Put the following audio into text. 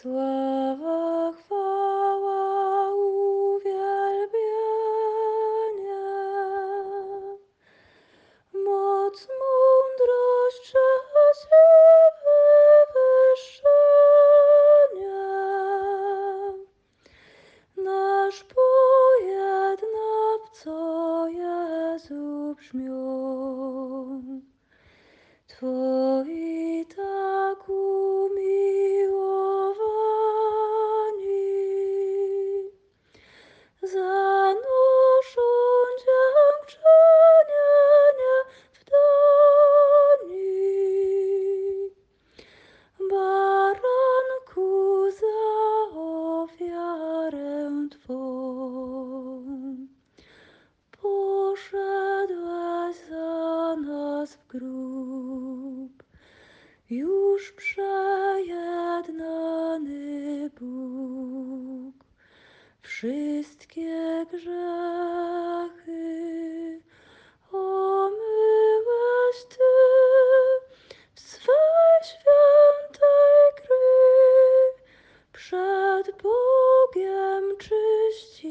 Sława, chwała, moc, wywyższenie. Nasz pojednawco Jezu brzmią. Twoi grób. Już przejednany Bóg wszystkie grzechy omyłeś Ty w swej świętej krwi przed Bogiem czyści.